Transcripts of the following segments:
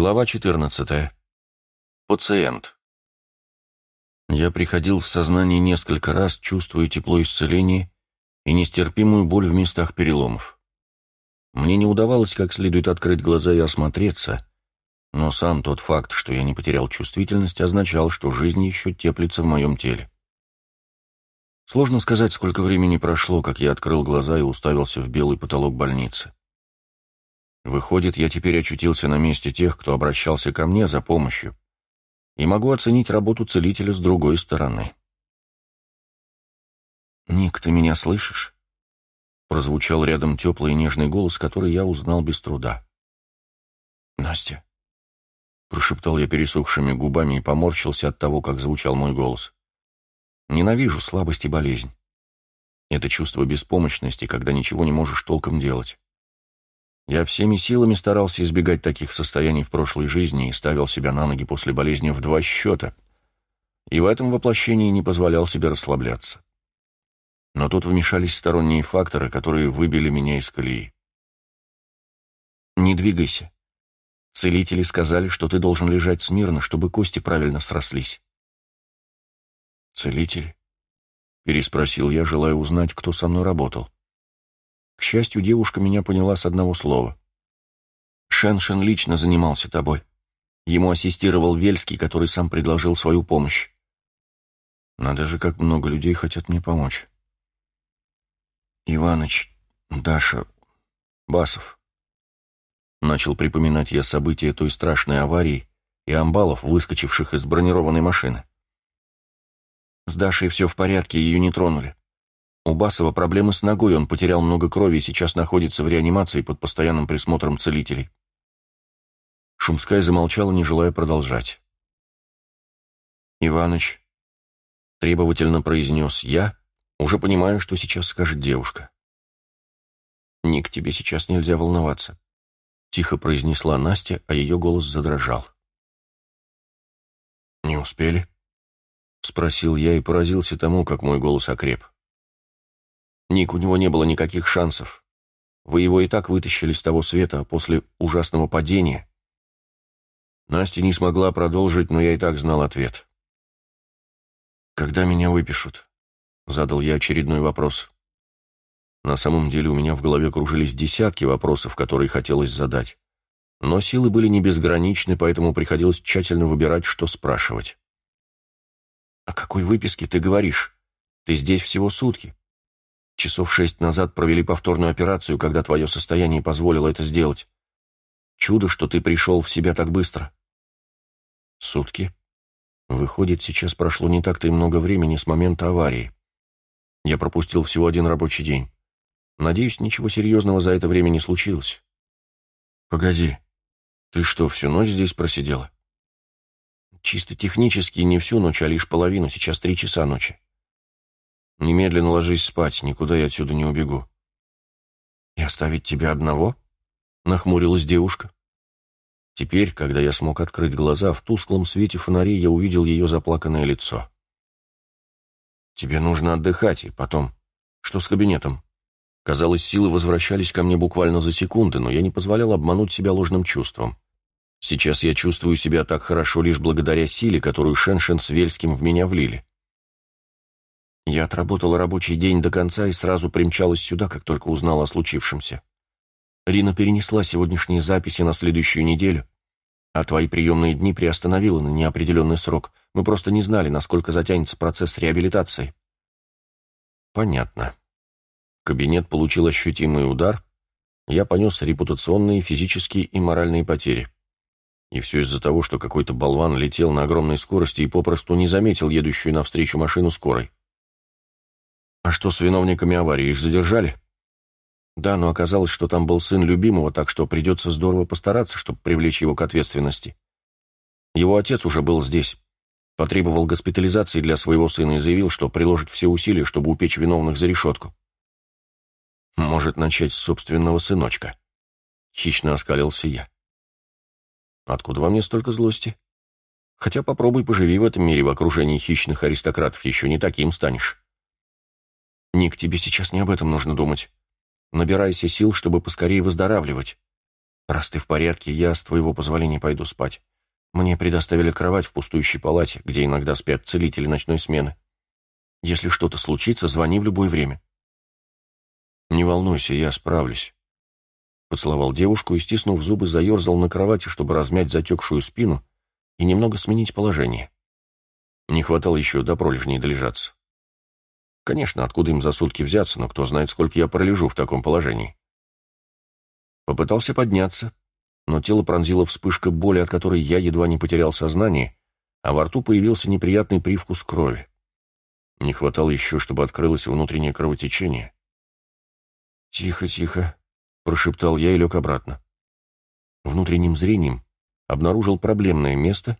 Глава 14. Пациент. Я приходил в сознание несколько раз, чувствуя тепло исцеления и нестерпимую боль в местах переломов. Мне не удавалось как следует открыть глаза и осмотреться, но сам тот факт, что я не потерял чувствительность, означал, что жизнь еще теплится в моем теле. Сложно сказать, сколько времени прошло, как я открыл глаза и уставился в белый потолок больницы. Выходит, я теперь очутился на месте тех, кто обращался ко мне за помощью, и могу оценить работу целителя с другой стороны. «Ник, ты меня слышишь?» Прозвучал рядом теплый и нежный голос, который я узнал без труда. «Настя», — прошептал я пересохшими губами и поморщился от того, как звучал мой голос. «Ненавижу слабость и болезнь. Это чувство беспомощности, когда ничего не можешь толком делать. Я всеми силами старался избегать таких состояний в прошлой жизни и ставил себя на ноги после болезни в два счета. И в этом воплощении не позволял себе расслабляться. Но тут вмешались сторонние факторы, которые выбили меня из колеи. «Не двигайся. Целители сказали, что ты должен лежать смирно, чтобы кости правильно срослись». «Целители?» — переспросил я, желая узнать, кто со мной работал. К счастью, девушка меня поняла с одного слова. Шеншен лично занимался тобой. Ему ассистировал Вельский, который сам предложил свою помощь. Надо же, как много людей хотят мне помочь. Иваныч, Даша, Басов. Начал припоминать я события той страшной аварии и амбалов, выскочивших из бронированной машины. С Дашей все в порядке, ее не тронули. У Басова проблемы с ногой, он потерял много крови и сейчас находится в реанимации под постоянным присмотром целителей. Шумская замолчала, не желая продолжать. «Иваныч», — требовательно произнес я, уже понимаю, что сейчас скажет девушка. «Ник, тебе сейчас нельзя волноваться», — тихо произнесла Настя, а ее голос задрожал. «Не успели?» — спросил я и поразился тому, как мой голос окреп. Ник, у него не было никаких шансов. Вы его и так вытащили с того света после ужасного падения. Настя не смогла продолжить, но я и так знал ответ. «Когда меня выпишут?» — задал я очередной вопрос. На самом деле у меня в голове кружились десятки вопросов, которые хотелось задать. Но силы были не безграничны, поэтому приходилось тщательно выбирать, что спрашивать. «О какой выписке ты говоришь? Ты здесь всего сутки. Часов шесть назад провели повторную операцию, когда твое состояние позволило это сделать. Чудо, что ты пришел в себя так быстро. Сутки. Выходит, сейчас прошло не так-то и много времени с момента аварии. Я пропустил всего один рабочий день. Надеюсь, ничего серьезного за это время не случилось. Погоди, ты что, всю ночь здесь просидела? Чисто технически не всю ночь, а лишь половину, сейчас три часа ночи. Немедленно ложись спать, никуда я отсюда не убегу. И оставить тебя одного? Нахмурилась девушка. Теперь, когда я смог открыть глаза, в тусклом свете фонарей я увидел ее заплаканное лицо. Тебе нужно отдыхать, и потом... Что с кабинетом? Казалось, силы возвращались ко мне буквально за секунды, но я не позволял обмануть себя ложным чувством. Сейчас я чувствую себя так хорошо лишь благодаря силе, которую Шеншен с Вельским в меня влили. Я отработала рабочий день до конца и сразу примчалась сюда, как только узнала о случившемся. Рина перенесла сегодняшние записи на следующую неделю, а твои приемные дни приостановила на неопределенный срок. Мы просто не знали, насколько затянется процесс реабилитации. Понятно. Кабинет получил ощутимый удар. Я понес репутационные, физические и моральные потери. И все из-за того, что какой-то болван летел на огромной скорости и попросту не заметил едущую навстречу машину скорой. А что с виновниками аварии? Их задержали? Да, но оказалось, что там был сын любимого, так что придется здорово постараться, чтобы привлечь его к ответственности. Его отец уже был здесь. Потребовал госпитализации для своего сына и заявил, что приложит все усилия, чтобы упечь виновных за решетку. Может начать с собственного сыночка. Хищно оскалился я. Откуда во мне столько злости? Хотя попробуй поживи в этом мире в окружении хищных аристократов, еще не таким станешь. «Ник, тебе сейчас не об этом нужно думать. Набирайся сил, чтобы поскорее выздоравливать. «Раз ты в порядке, я, с твоего позволения, пойду спать. Мне предоставили кровать в пустующей палате, где иногда спят целители ночной смены. Если что-то случится, звони в любое время». «Не волнуйся, я справлюсь». Поцеловал девушку и, стиснув зубы, заерзал на кровати, чтобы размять затекшую спину и немного сменить положение. Не хватало еще до пролежней долежаться. Конечно, откуда им за сутки взяться, но кто знает, сколько я пролежу в таком положении. Попытался подняться, но тело пронзила вспышка боли, от которой я едва не потерял сознание, а во рту появился неприятный привкус крови. Не хватало еще, чтобы открылось внутреннее кровотечение. «Тихо, тихо», — прошептал я и лег обратно. Внутренним зрением обнаружил проблемное место,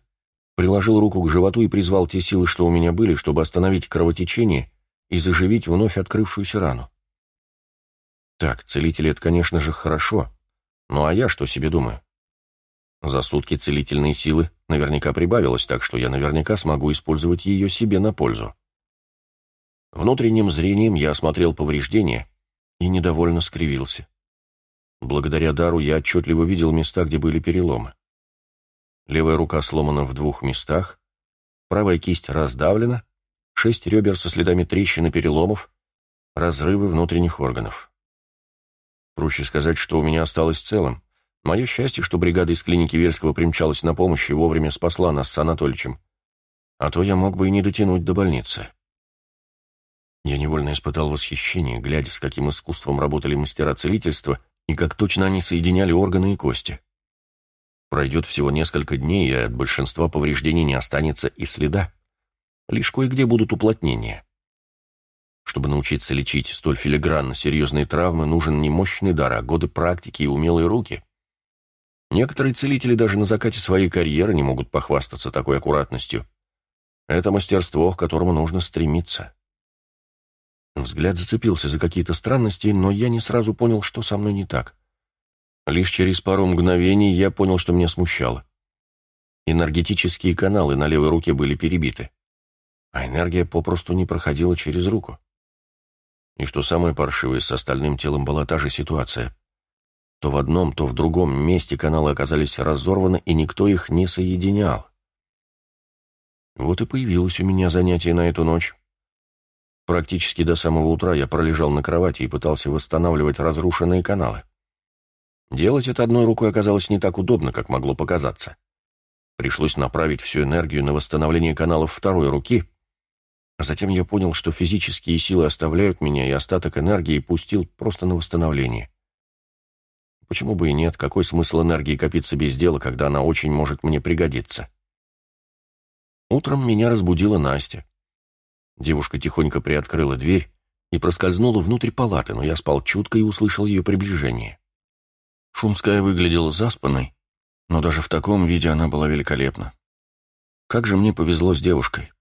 приложил руку к животу и призвал те силы, что у меня были, чтобы остановить кровотечение и заживить вновь открывшуюся рану. Так, целители — это, конечно же, хорошо. Ну а я что себе думаю? За сутки целительные силы наверняка прибавилось, так что я наверняка смогу использовать ее себе на пользу. Внутренним зрением я осмотрел повреждения и недовольно скривился. Благодаря дару я отчетливо видел места, где были переломы. Левая рука сломана в двух местах, правая кисть раздавлена, шесть ребер со следами трещин и переломов, разрывы внутренних органов. Проще сказать, что у меня осталось целым. Мое счастье, что бригада из клиники Вельского примчалась на помощь и вовремя спасла нас с Анатольевичем. А то я мог бы и не дотянуть до больницы. Я невольно испытал восхищение, глядя, с каким искусством работали мастера целительства и как точно они соединяли органы и кости. Пройдет всего несколько дней, и от большинства повреждений не останется и следа. Лишь кое-где будут уплотнения. Чтобы научиться лечить столь филигранно серьезные травмы, нужен не мощный дар, а годы практики и умелые руки. Некоторые целители даже на закате своей карьеры не могут похвастаться такой аккуратностью. Это мастерство, к которому нужно стремиться. Взгляд зацепился за какие-то странности, но я не сразу понял, что со мной не так. Лишь через пару мгновений я понял, что меня смущало. Энергетические каналы на левой руке были перебиты а энергия попросту не проходила через руку. И что самое паршивое, с остальным телом была та же ситуация. То в одном, то в другом месте каналы оказались разорваны, и никто их не соединял. Вот и появилось у меня занятие на эту ночь. Практически до самого утра я пролежал на кровати и пытался восстанавливать разрушенные каналы. Делать это одной рукой оказалось не так удобно, как могло показаться. Пришлось направить всю энергию на восстановление каналов второй руки, а затем я понял, что физические силы оставляют меня, и остаток энергии пустил просто на восстановление. Почему бы и нет? Какой смысл энергии копиться без дела, когда она очень может мне пригодиться? Утром меня разбудила Настя. Девушка тихонько приоткрыла дверь и проскользнула внутрь палаты, но я спал чутко и услышал ее приближение. Шумская выглядела заспанной, но даже в таком виде она была великолепна. Как же мне повезло с девушкой.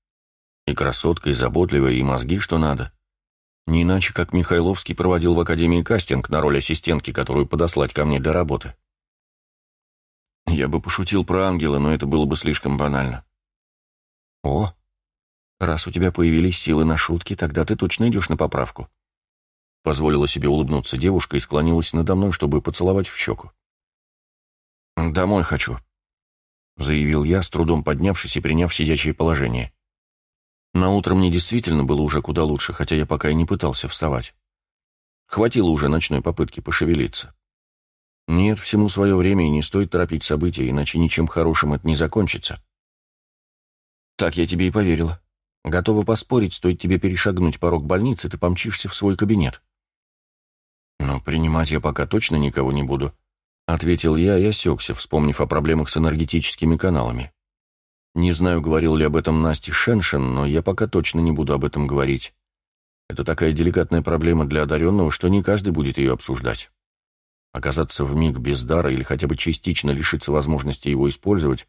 И красотка, и заботливая, и мозги, что надо. Не иначе, как Михайловский проводил в Академии кастинг на роль ассистентки, которую подослать ко мне для работы. Я бы пошутил про ангела, но это было бы слишком банально. О, раз у тебя появились силы на шутки, тогда ты точно идешь на поправку. Позволила себе улыбнуться девушка и склонилась надо мной, чтобы поцеловать в щеку. «Домой хочу», — заявил я, с трудом поднявшись и приняв сидячее положение. На утро мне действительно было уже куда лучше, хотя я пока и не пытался вставать. Хватило уже ночной попытки пошевелиться. Нет, всему свое время и не стоит торопить события, иначе ничем хорошим это не закончится. Так я тебе и поверила. Готова поспорить, стоит тебе перешагнуть порог больницы, ты помчишься в свой кабинет. Но принимать я пока точно никого не буду, — ответил я и осекся, вспомнив о проблемах с энергетическими каналами. Не знаю, говорил ли об этом Насте Шеншин, но я пока точно не буду об этом говорить. Это такая деликатная проблема для одаренного, что не каждый будет ее обсуждать. Оказаться в миг без дара или хотя бы частично лишиться возможности его использовать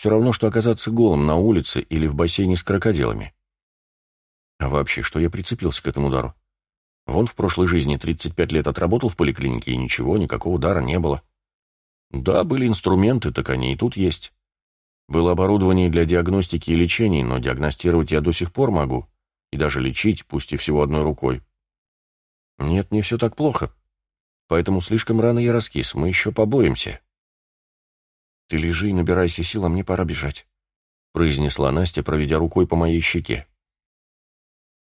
все равно, что оказаться голым на улице или в бассейне с крокодилами. А вообще, что я прицепился к этому дару? Вон в прошлой жизни 35 лет отработал в поликлинике, и ничего, никакого дара не было. Да, были инструменты, так они и тут есть. Было оборудование для диагностики и лечения, но диагностировать я до сих пор могу. И даже лечить, пусть и всего одной рукой. Нет, не все так плохо. поэтому слишком рано я раскис, мы еще поборемся». «Ты лежи и набирайся сил, а мне пора бежать», — произнесла Настя, проведя рукой по моей щеке.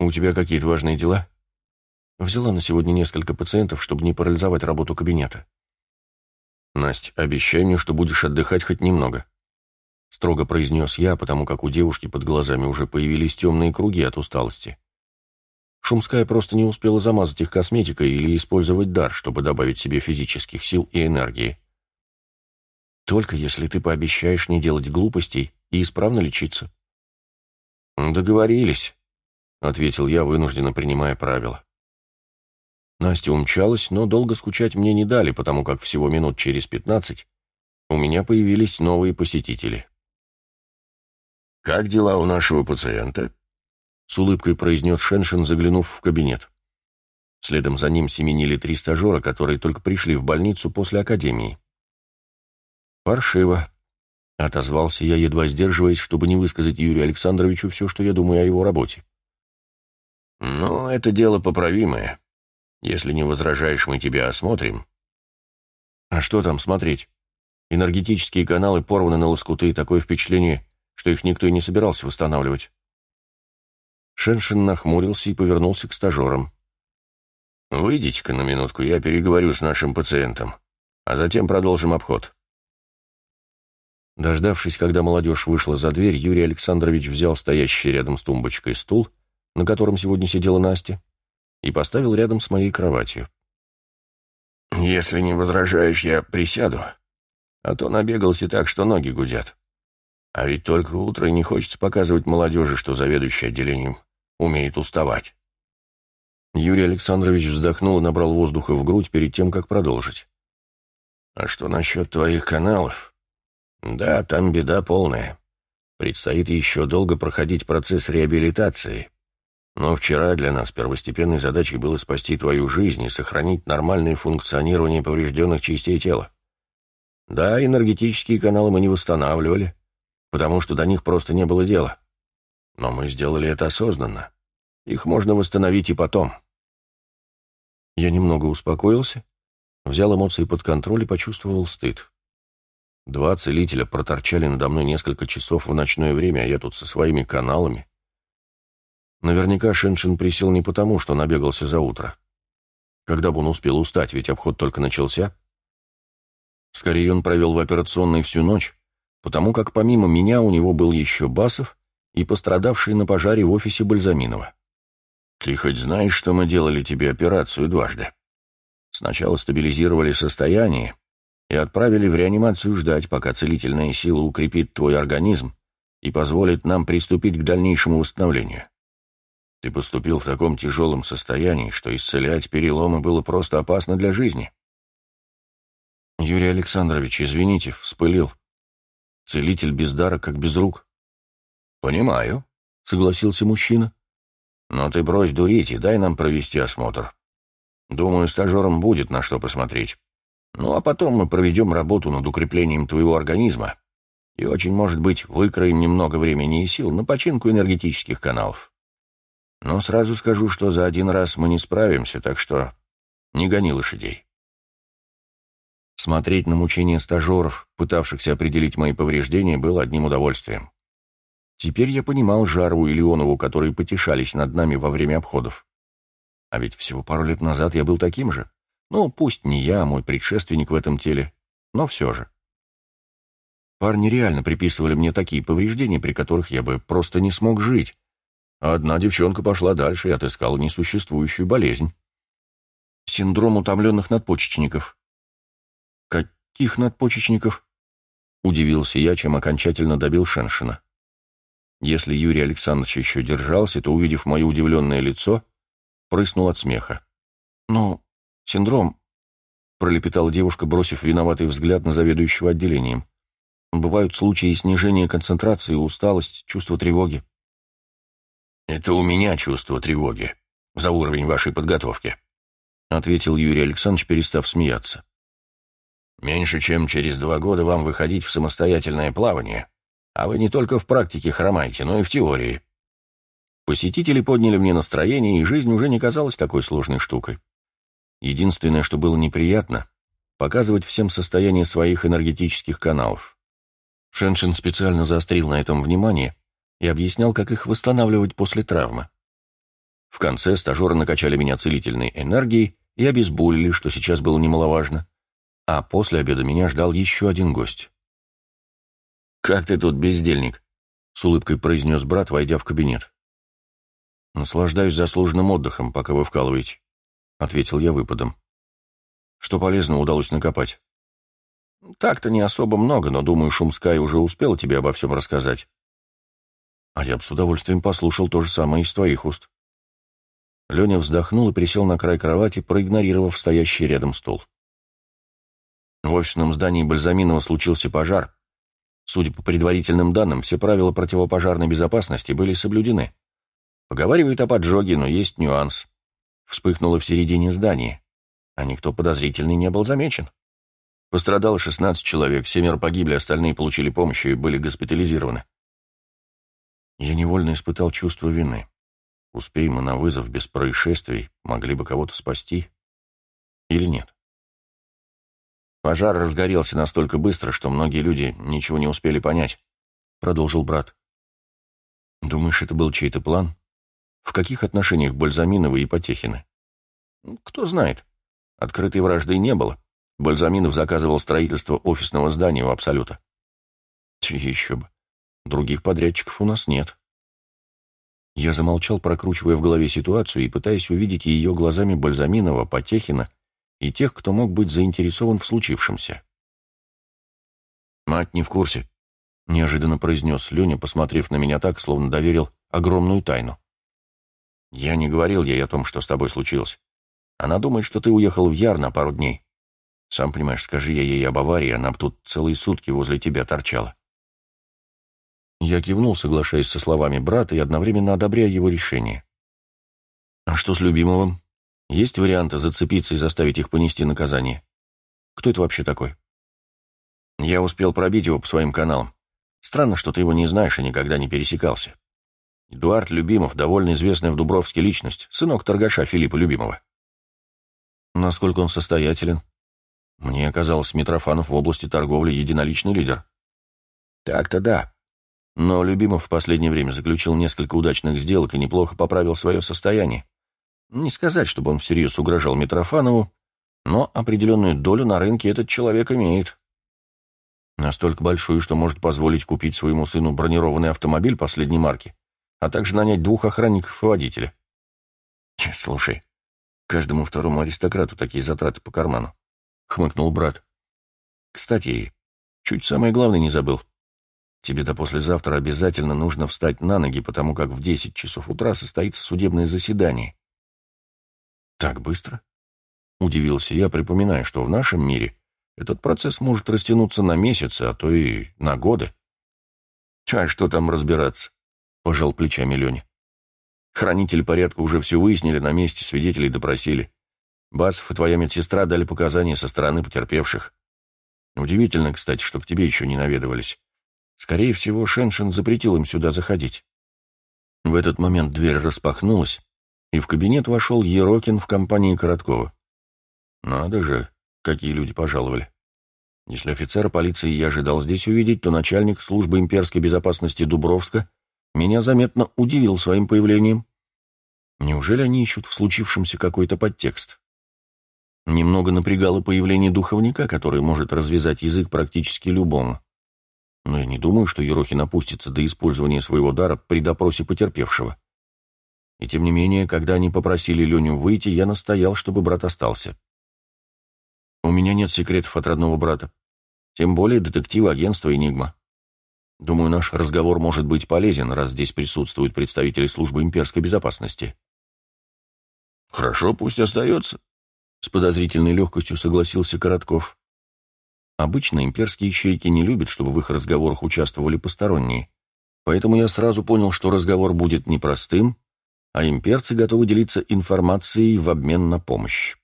«У тебя какие-то важные дела?» Взяла на сегодня несколько пациентов, чтобы не парализовать работу кабинета. «Насть, обещай мне, что будешь отдыхать хоть немного», — строго произнес я, потому как у девушки под глазами уже появились темные круги от усталости. Шумская просто не успела замазать их косметикой или использовать дар, чтобы добавить себе физических сил и энергии. Только если ты пообещаешь не делать глупостей и исправно лечиться. «Договорились», — ответил я, вынужденно принимая правила. Настя умчалась, но долго скучать мне не дали, потому как всего минут через пятнадцать у меня появились новые посетители. «Как дела у нашего пациента?» — с улыбкой произнес Шеншин, заглянув в кабинет. Следом за ним семенили три стажера, которые только пришли в больницу после академии. «Паршиво», — отозвался я, едва сдерживаясь, чтобы не высказать Юрию Александровичу все, что я думаю о его работе. «Ну, это дело поправимое. Если не возражаешь, мы тебя осмотрим». «А что там смотреть? Энергетические каналы порваны на лоскуты, такое впечатление, что их никто и не собирался восстанавливать». Шеншин нахмурился и повернулся к стажерам. «Выйдите-ка на минутку, я переговорю с нашим пациентом, а затем продолжим обход». Дождавшись, когда молодежь вышла за дверь, Юрий Александрович взял стоящий рядом с тумбочкой стул, на котором сегодня сидела Настя, и поставил рядом с моей кроватью. «Если не возражаешь, я присяду, а то набегался так, что ноги гудят. А ведь только утро и не хочется показывать молодежи, что заведующий отделением умеет уставать». Юрий Александрович вздохнул и набрал воздуха в грудь перед тем, как продолжить. «А что насчет твоих каналов?» Да, там беда полная. Предстоит еще долго проходить процесс реабилитации. Но вчера для нас первостепенной задачей было спасти твою жизнь и сохранить нормальное функционирование поврежденных частей тела. Да, энергетические каналы мы не восстанавливали, потому что до них просто не было дела. Но мы сделали это осознанно. Их можно восстановить и потом. Я немного успокоился, взял эмоции под контроль и почувствовал стыд. Два целителя проторчали надо мной несколько часов в ночное время, а я тут со своими каналами. Наверняка Шеншин присел не потому, что набегался за утро. Когда бы он успел устать, ведь обход только начался. Скорее, он провел в операционной всю ночь, потому как помимо меня у него был еще Басов и пострадавший на пожаре в офисе Бальзаминова. «Ты хоть знаешь, что мы делали тебе операцию дважды? Сначала стабилизировали состояние, и отправили в реанимацию ждать, пока целительная сила укрепит твой организм и позволит нам приступить к дальнейшему восстановлению. Ты поступил в таком тяжелом состоянии, что исцелять переломы было просто опасно для жизни. Юрий Александрович, извините, вспылил. Целитель без дара, как без рук. Понимаю, согласился мужчина. Но ты брось дурить и дай нам провести осмотр. Думаю, стажерам будет на что посмотреть. Ну а потом мы проведем работу над укреплением твоего организма и, очень может быть, выкроем немного времени и сил на починку энергетических каналов. Но сразу скажу, что за один раз мы не справимся, так что не гони лошадей. Смотреть на мучения стажеров, пытавшихся определить мои повреждения, было одним удовольствием. Теперь я понимал Жару и Леонову, которые потешались над нами во время обходов. А ведь всего пару лет назад я был таким же. Ну, пусть не я, а мой предшественник в этом теле, но все же. Парни реально приписывали мне такие повреждения, при которых я бы просто не смог жить. А одна девчонка пошла дальше и отыскала несуществующую болезнь. Синдром утомленных надпочечников. Каких надпочечников? Удивился я, чем окончательно добил Шеншина. Если Юрий Александрович еще держался, то, увидев мое удивленное лицо, прыснул от смеха. «Ну, «Синдром», — пролепетала девушка, бросив виноватый взгляд на заведующего отделением. «Бывают случаи снижения концентрации, усталость, чувство тревоги». «Это у меня чувство тревоги за уровень вашей подготовки», — ответил Юрий Александрович, перестав смеяться. «Меньше чем через два года вам выходить в самостоятельное плавание, а вы не только в практике хромаете, но и в теории». Посетители подняли мне настроение, и жизнь уже не казалась такой сложной штукой. Единственное, что было неприятно, показывать всем состояние своих энергетических каналов. Шеншин специально заострил на этом внимание и объяснял, как их восстанавливать после травмы. В конце стажеры накачали меня целительной энергией и обезболили, что сейчас было немаловажно, а после обеда меня ждал еще один гость. «Как ты тут, бездельник?» — с улыбкой произнес брат, войдя в кабинет. «Наслаждаюсь заслуженным отдыхом, пока вы вкалываете», — ответил я выпадом. «Что полезно удалось накопать?» «Так-то не особо много, но, думаю, Шумская уже успела тебе обо всем рассказать». «А я бы с удовольствием послушал то же самое из твоих уст». Леня вздохнул и присел на край кровати, проигнорировав стоящий рядом стол. В офисном здании Бальзаминова случился пожар. Судя по предварительным данным, все правила противопожарной безопасности были соблюдены. Поговаривают о поджоге, но есть нюанс. Вспыхнуло в середине здания, а никто подозрительный не был замечен. Пострадало 16 человек, семеро погибли, остальные получили помощь и были госпитализированы. Я невольно испытал чувство вины. Успеем мы на вызов без происшествий, могли бы кого-то спасти. Или нет? Пожар разгорелся настолько быстро, что многие люди ничего не успели понять, — продолжил брат. Думаешь, это был чей-то план? В каких отношениях Бальзаминовы и Потехины? Кто знает. Открытой вражды не было. Бальзаминов заказывал строительство офисного здания у Абсолюта. Еще бы. Других подрядчиков у нас нет. Я замолчал, прокручивая в голове ситуацию и пытаясь увидеть ее глазами Бальзаминова, Потехина и тех, кто мог быть заинтересован в случившемся. «Мать не в курсе», — неожиданно произнес Леня, посмотрев на меня так, словно доверил огромную тайну. «Я не говорил ей о том, что с тобой случилось. Она думает, что ты уехал в Яр на пару дней. Сам понимаешь, скажи я ей об аварии, она б тут целые сутки возле тебя торчала. Я кивнул, соглашаясь со словами брата и одновременно одобряя его решение. «А что с Любимовым? Есть варианты зацепиться и заставить их понести наказание? Кто это вообще такой?» «Я успел пробить его по своим каналам. Странно, что ты его не знаешь и никогда не пересекался. Эдуард Любимов, довольно известная в Дубровске личность, сынок торгаша Филиппа Любимова». «Насколько он состоятелен?» «Мне казалось, Митрофанов в области торговли единоличный лидер». «Так-то да», но Любимов в последнее время заключил несколько удачных сделок и неплохо поправил свое состояние. Не сказать, чтобы он всерьез угрожал Митрофанову, но определенную долю на рынке этот человек имеет. Настолько большую, что может позволить купить своему сыну бронированный автомобиль последней марки, а также нанять двух охранников и водителя. «Слушай, каждому второму аристократу такие затраты по карману», — хмыкнул брат. «Кстати, чуть самое главное не забыл. Тебе до послезавтра обязательно нужно встать на ноги, потому как в десять часов утра состоится судебное заседание. Так быстро? Удивился я, припоминая, что в нашем мире этот процесс может растянуться на месяцы, а то и на годы. А что там разбираться? Пожал плечами Леня. Хранители порядка уже все выяснили, на месте свидетелей допросили. Басов и твоя медсестра дали показания со стороны потерпевших. Удивительно, кстати, что к тебе еще не наведывались. Скорее всего, Шеншин запретил им сюда заходить. В этот момент дверь распахнулась, и в кабинет вошел Ерокин в компании Короткова. Надо же, какие люди пожаловали. Если офицера полиции я ожидал здесь увидеть, то начальник службы имперской безопасности Дубровска меня заметно удивил своим появлением. Неужели они ищут в случившемся какой-то подтекст? Немного напрягало появление духовника, который может развязать язык практически любому но я не думаю, что Ерохин опустится до использования своего дара при допросе потерпевшего. И тем не менее, когда они попросили Леню выйти, я настоял, чтобы брат остался. У меня нет секретов от родного брата. Тем более детектива агентства «Энигма». Думаю, наш разговор может быть полезен, раз здесь присутствуют представители службы имперской безопасности. «Хорошо, пусть остается», — с подозрительной легкостью согласился Коротков. Обычно имперские ищейки не любят, чтобы в их разговорах участвовали посторонние, поэтому я сразу понял, что разговор будет непростым, а имперцы готовы делиться информацией в обмен на помощь.